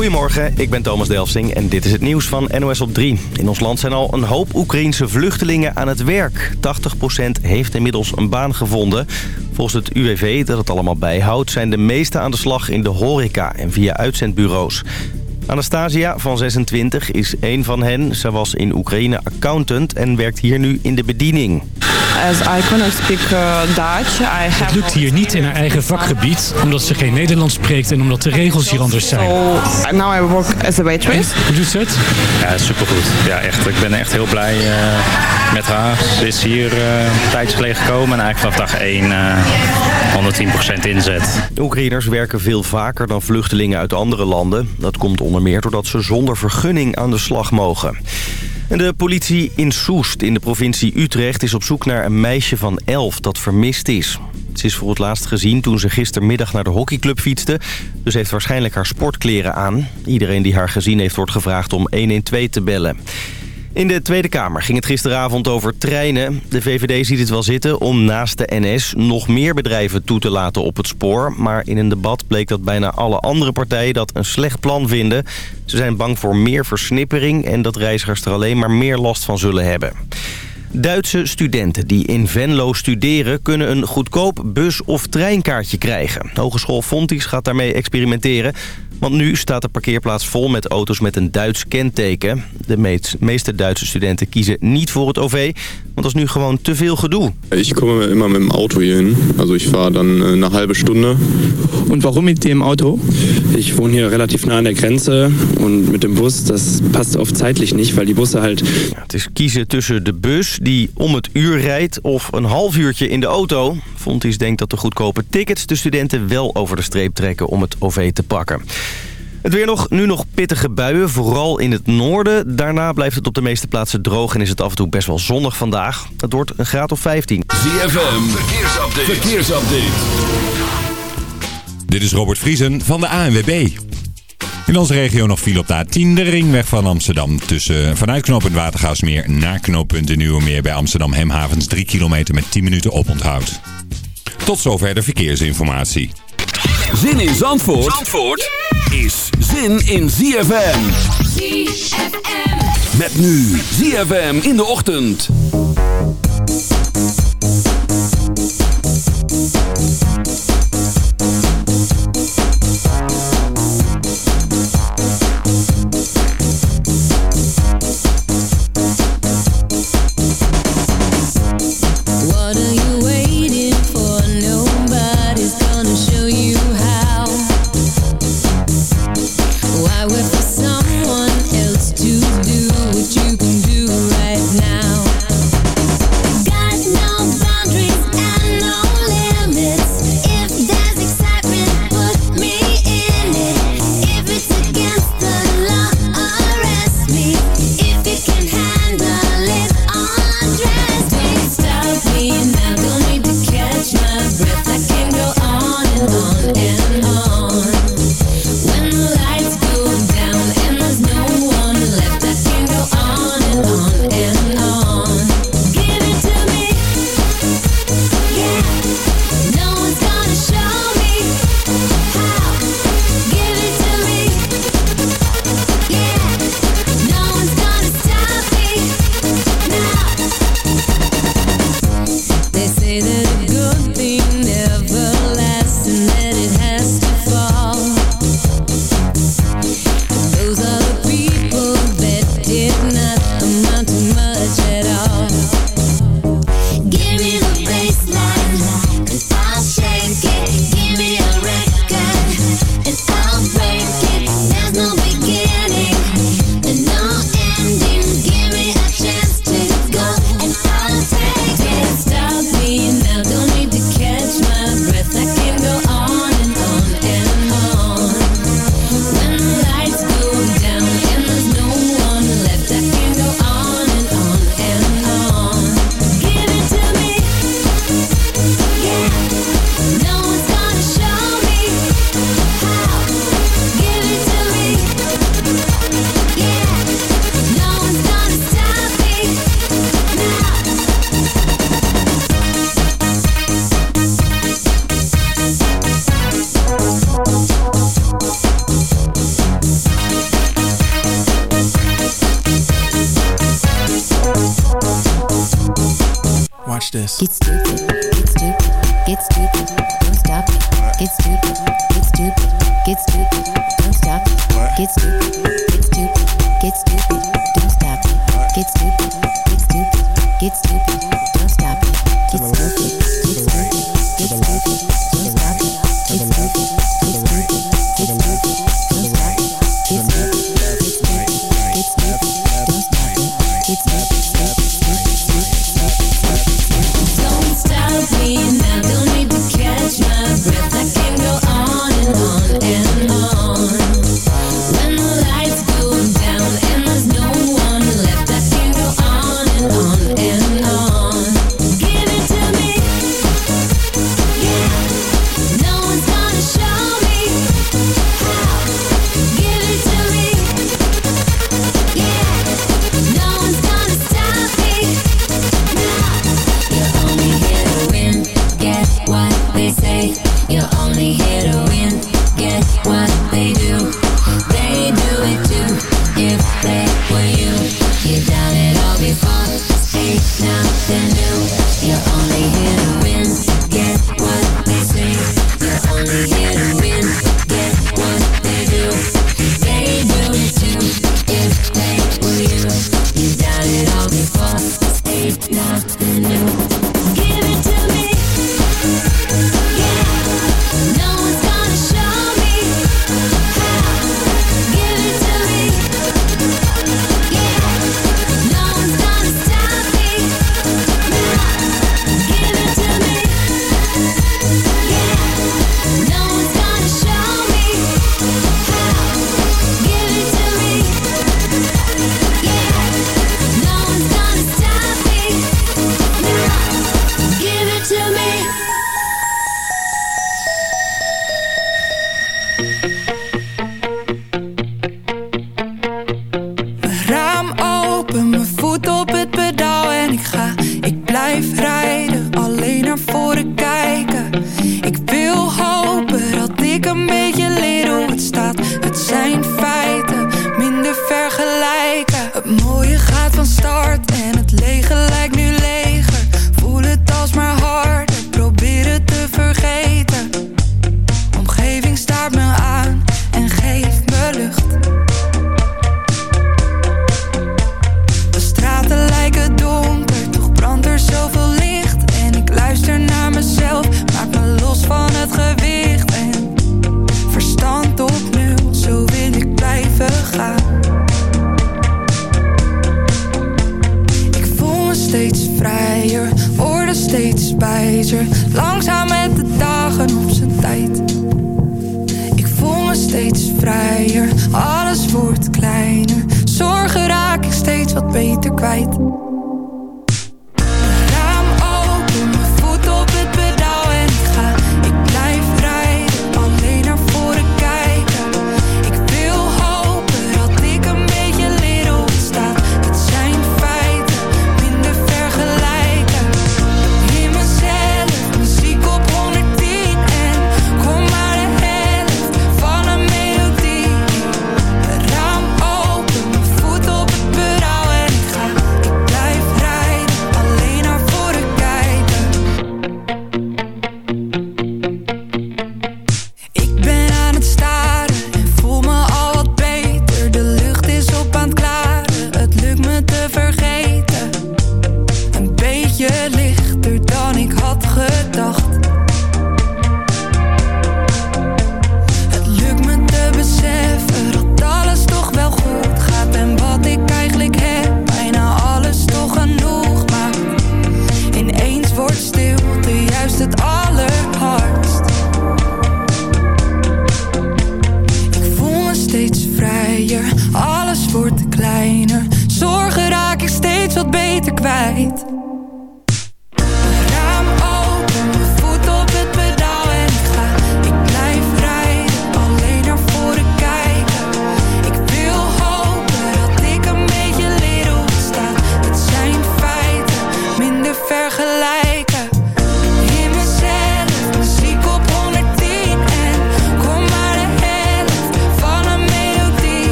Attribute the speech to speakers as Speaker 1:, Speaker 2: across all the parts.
Speaker 1: Goedemorgen, ik ben Thomas Delfsing en dit is het nieuws van NOS op 3. In ons land zijn al een hoop Oekraïense vluchtelingen aan het werk. 80% heeft inmiddels een baan gevonden. Volgens het UWV, dat het allemaal bijhoudt... zijn de meesten aan de slag in de horeca en via uitzendbureaus. Anastasia van 26 is één van hen. Ze was in Oekraïne accountant en werkt hier nu in de bediening.
Speaker 2: As I cannot speak uh, Dutch, I have
Speaker 3: Het lukt hier niet in haar eigen vakgebied, omdat ze geen Nederlands spreekt en omdat de regels hier anders zijn.
Speaker 2: So now I work as a waitress.
Speaker 3: Hoe doet ze het?
Speaker 4: Ja, supergoed. Ja, echt. Ik ben echt heel blij eh, met haar. Ze is hier eh, een tijdje geleden gekomen en eigenlijk vanaf dag 1 eh 110% inzet.
Speaker 1: Oekraïners werken veel vaker dan vluchtelingen uit andere landen. Dat komt onder meer doordat ze zonder vergunning aan de slag mogen. De politie in Soest in de provincie Utrecht is op zoek naar een meisje van 11 dat vermist is. Ze is voor het laatst gezien toen ze gistermiddag naar de hockeyclub fietste. Dus heeft waarschijnlijk haar sportkleren aan. Iedereen die haar gezien heeft wordt gevraagd om 112 te bellen. In de Tweede Kamer ging het gisteravond over treinen. De VVD ziet het wel zitten om naast de NS nog meer bedrijven toe te laten op het spoor. Maar in een debat bleek dat bijna alle andere partijen dat een slecht plan vinden. Ze zijn bang voor meer versnippering en dat reizigers er alleen maar meer last van zullen hebben. Duitse studenten die in Venlo studeren... kunnen een goedkoop bus- of treinkaartje krijgen. Hogeschool Fontys gaat daarmee experimenteren. Want nu staat de parkeerplaats vol met auto's met een Duits kenteken. De meest- meeste Duitse studenten kiezen niet voor het OV... want dat is nu gewoon te veel gedoe.
Speaker 5: Ich komme immer mit dem Auto hier hin. Also ich fahre dann äh, eine halbe Stunde.
Speaker 6: Und warum mit dem Auto?
Speaker 5: Ich wohne hier relativ nah an der Grenze und mit dem Bus, das passt oft zeitlich nicht, weil die Busse halt...
Speaker 1: Ja, het is kiezen tussen de bus die om het uur rijdt... of een half uurtje in de auto. Fontys denkt dat de goedkope tickets de studenten wel over de streep trekken... om het OV te pakken. Het weer nog, nu nog pittige buien, vooral in het noorden. Daarna blijft het op de meeste plaatsen droog en is het af en toe best wel zonnig vandaag. Het wordt een graad of 15.
Speaker 7: ZFM, verkeersupdate. verkeersupdate.
Speaker 8: Dit is Robert Vriesen van de ANWB. In onze regio nog file op de A10, de ringweg van Amsterdam. Tussen, vanuit knooppunt Watergaasmeer naar knooppunt de Nieuwe Meer bij Amsterdam Hemhavens 3 kilometer met 10 minuten oponthoud. Tot zover de verkeersinformatie.
Speaker 7: Zin in Zandvoort, Zandvoort is zin in ZFM.
Speaker 9: ZFM.
Speaker 7: Met nu ZFM in de ochtend.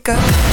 Speaker 2: Kijken.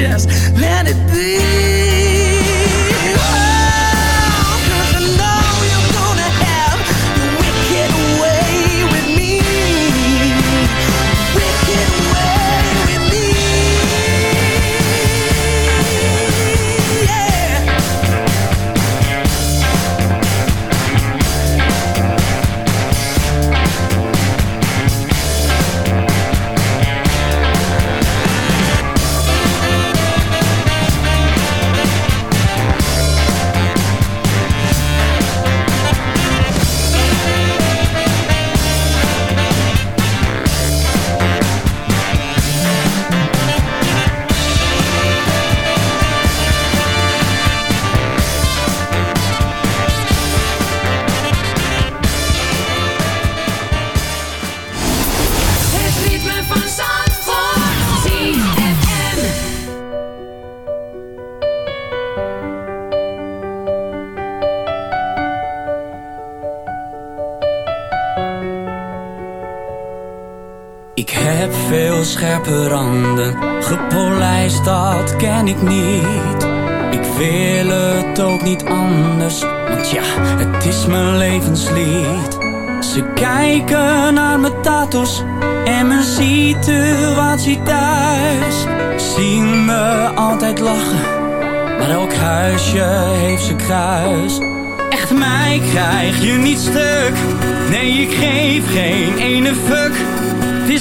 Speaker 10: just let it be.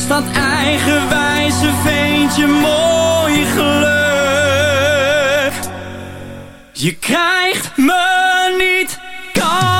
Speaker 11: dat eigenwijze veentje mooi gelukt. Je krijgt me niet kan.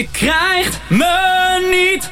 Speaker 11: Je krijgt me niet.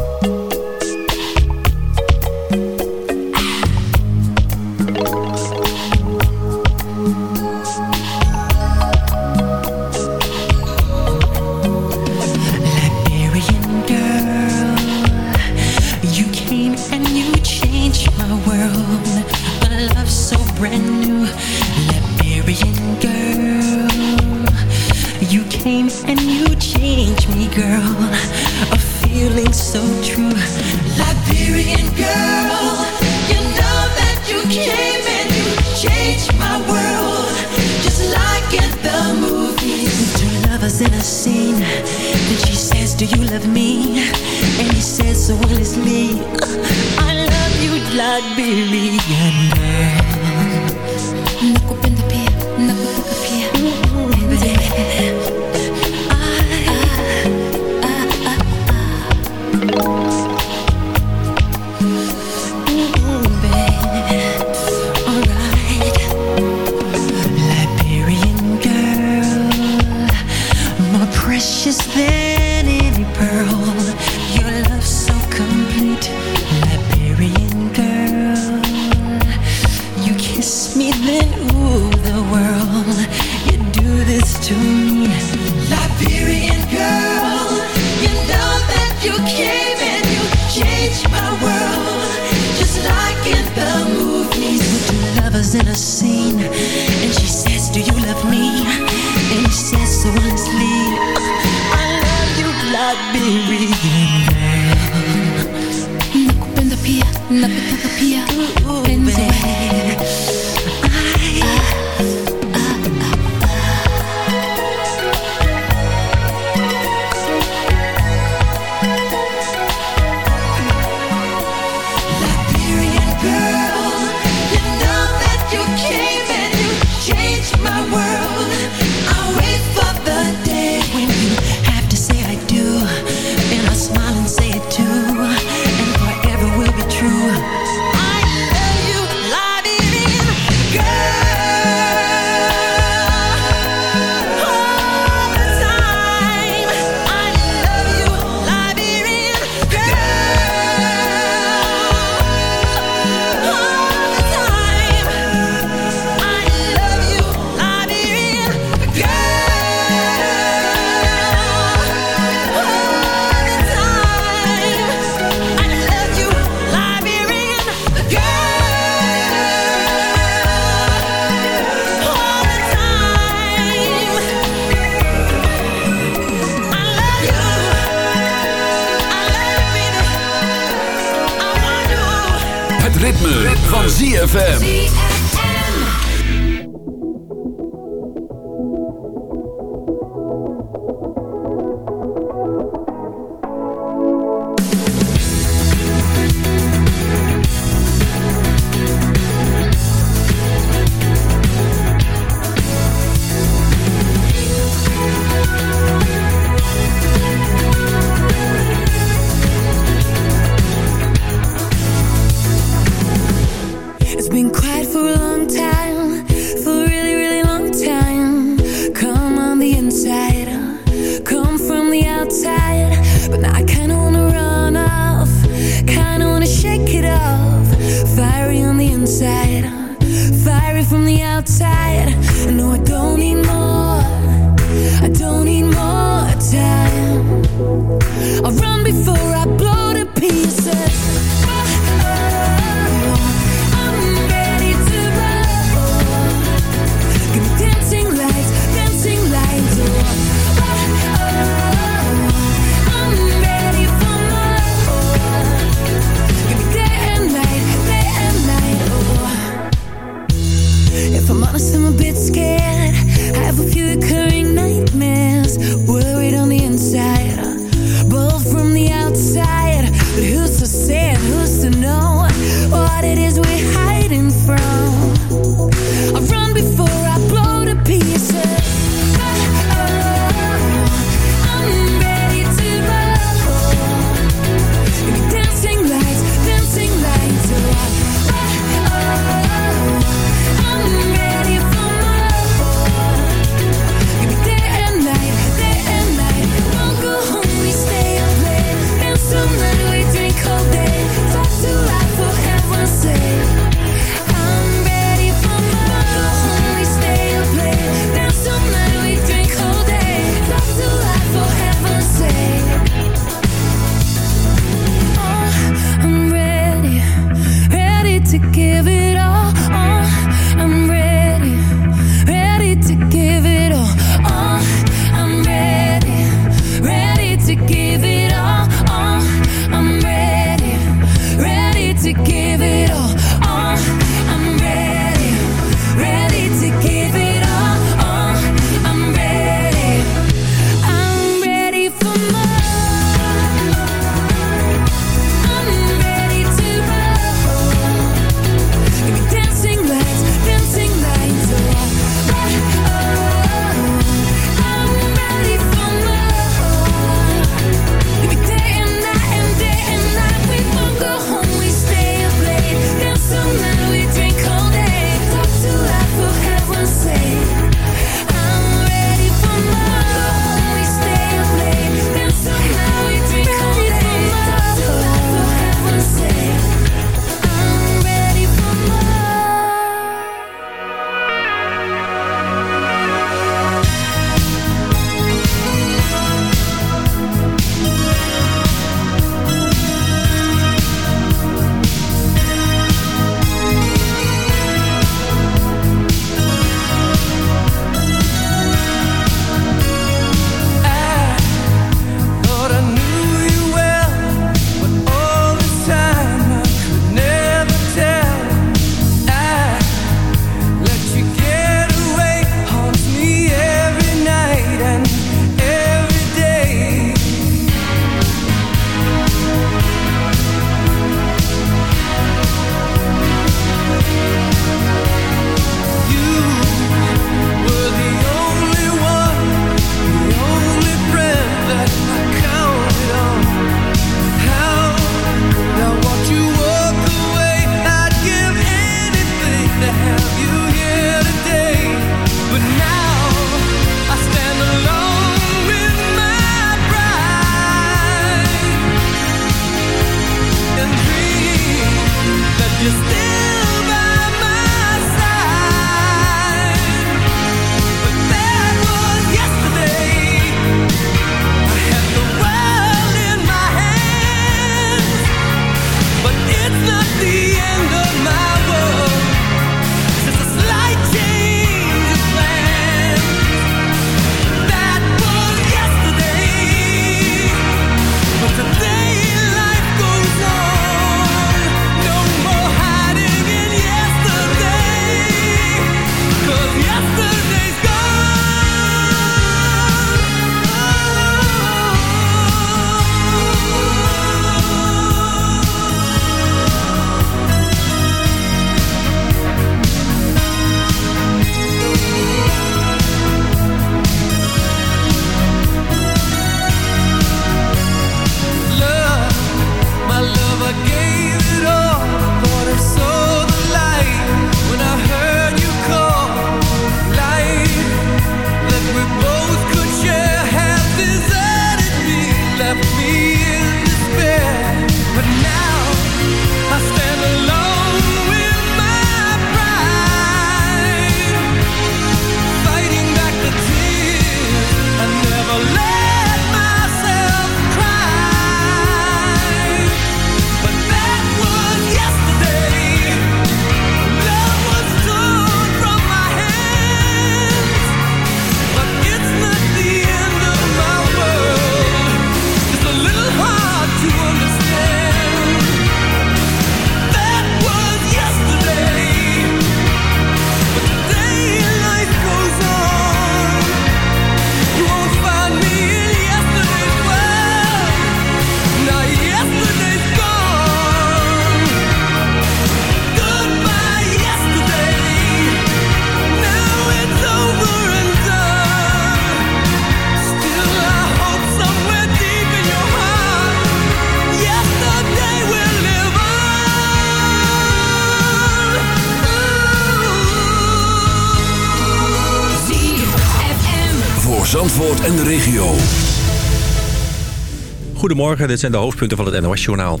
Speaker 1: Goedemorgen, dit zijn de hoofdpunten van het NOS-journaal.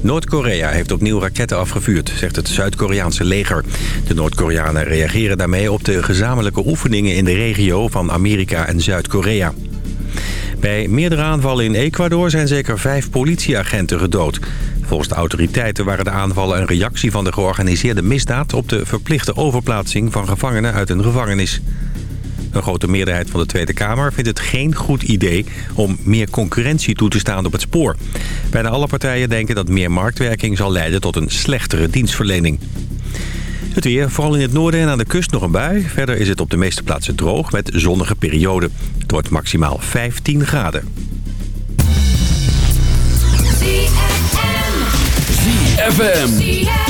Speaker 1: Noord-Korea heeft opnieuw raketten afgevuurd, zegt het Zuid-Koreaanse leger. De Noord-Koreanen reageren daarmee op de gezamenlijke oefeningen in de regio van Amerika en Zuid-Korea. Bij meerdere aanvallen in Ecuador zijn zeker vijf politieagenten gedood. Volgens de autoriteiten waren de aanvallen een reactie van de georganiseerde misdaad... op de verplichte overplaatsing van gevangenen uit een gevangenis. Een grote meerderheid van de Tweede Kamer vindt het geen goed idee... om meer concurrentie toe te staan op het spoor. Bijna alle partijen denken dat meer marktwerking zal leiden... tot een slechtere dienstverlening. Het weer, vooral in het noorden en aan de kust nog een bui. Verder is het op de meeste plaatsen droog met zonnige perioden. Het wordt maximaal 15 graden.
Speaker 12: ZFM.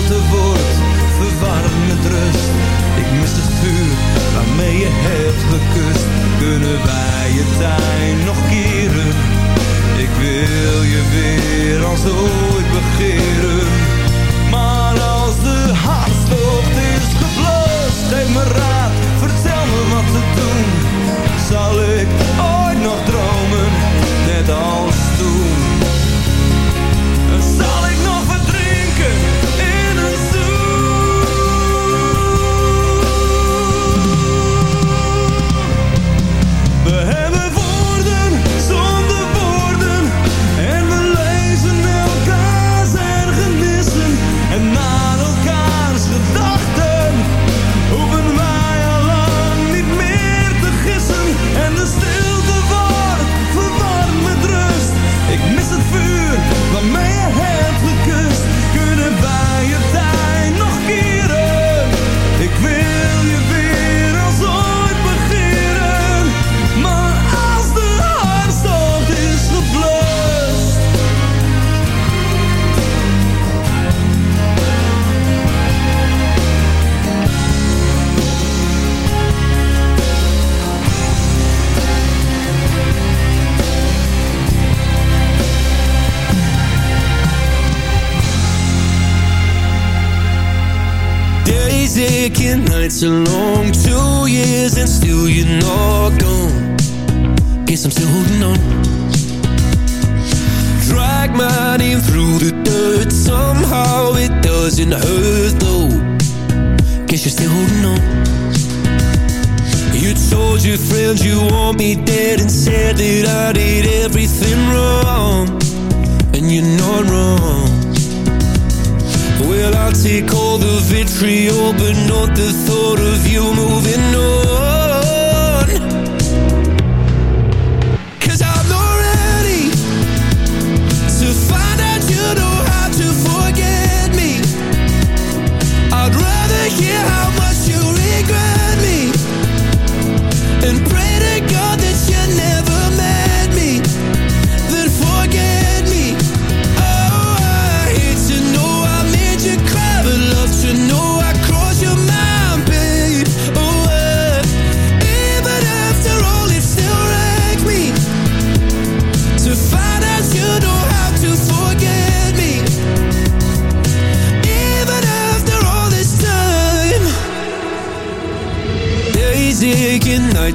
Speaker 10: said that I did everything wrong And you're not wrong well, I'll take all the vitriol, but not the thought of you moving on.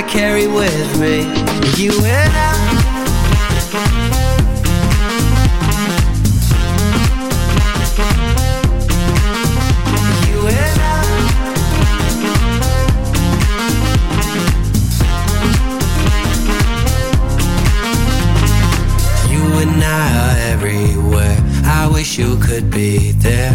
Speaker 13: I carry with me. You and I. You and I. You and I are everywhere. I wish you could be there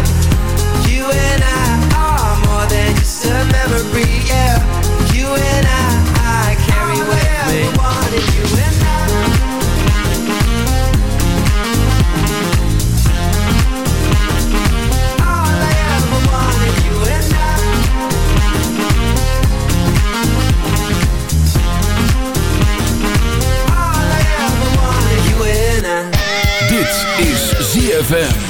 Speaker 12: ZFM.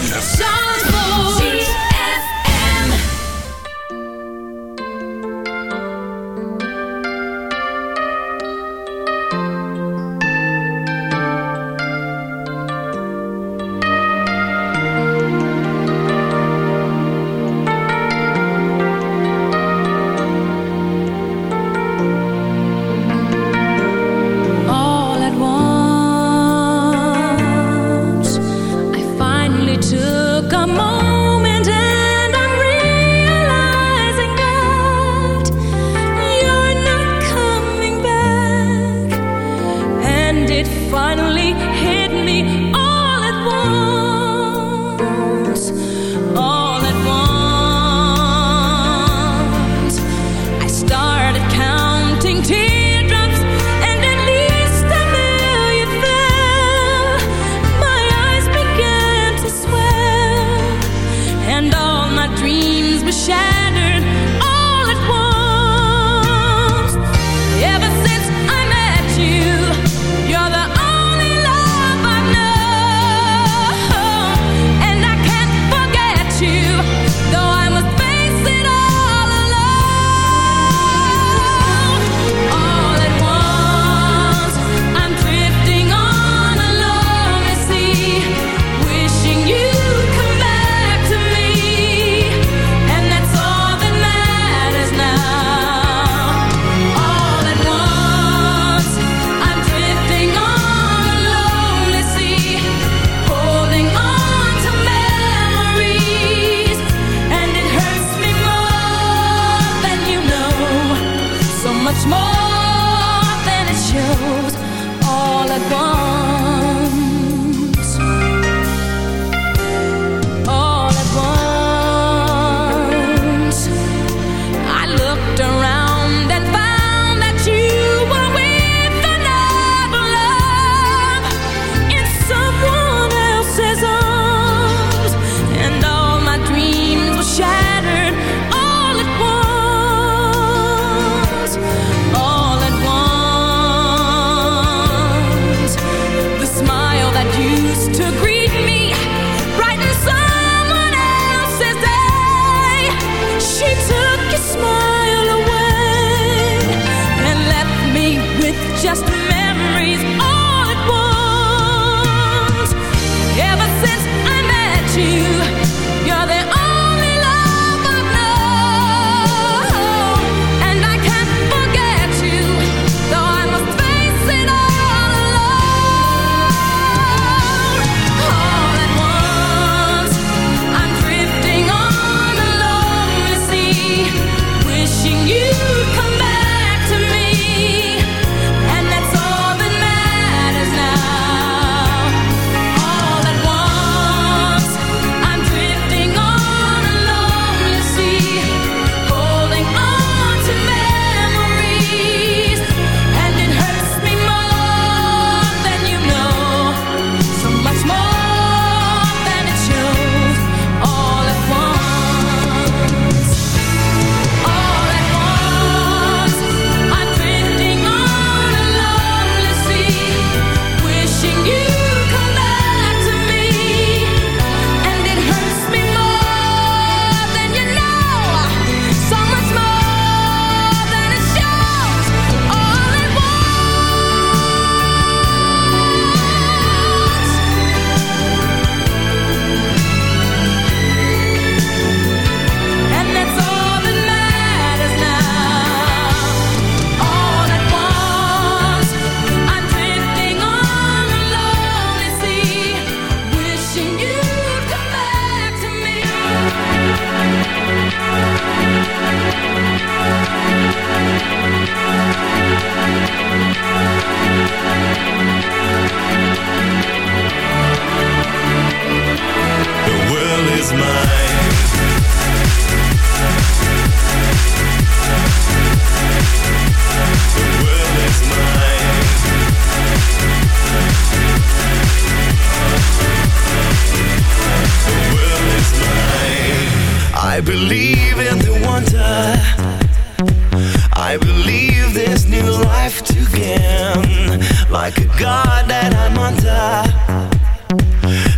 Speaker 12: like a god that I'm under.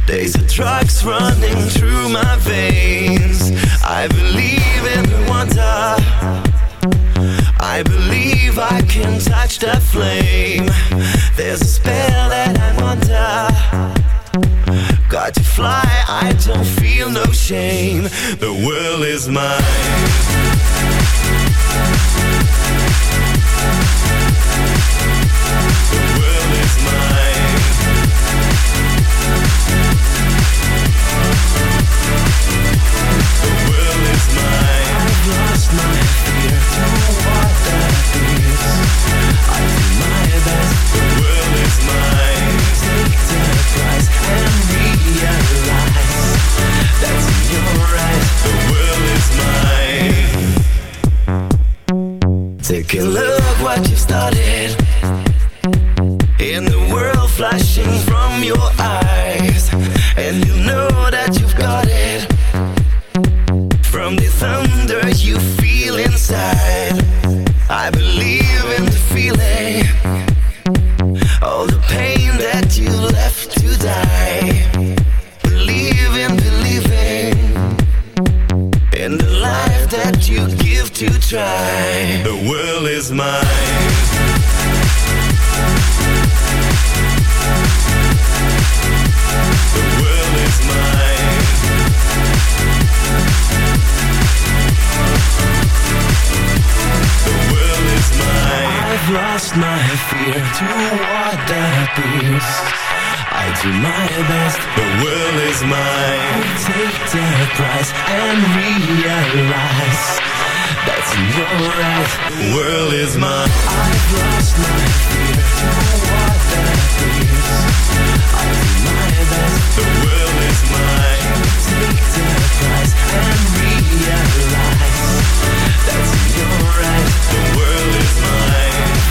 Speaker 14: There's a drugs running through my veins. I believe in the wonder. I believe I can touch the flame. There's a spell that I'm under. Got to fly, I don't feel no shame. The world is mine. can look what you've started my fear to what that appears I do my best, the will is mine. Take the price and realize That's your eyes, the world is mine. I've lost my fear to what that appears I do my best, the will is mine. Take the price and realize That's your eyes, the world is mine.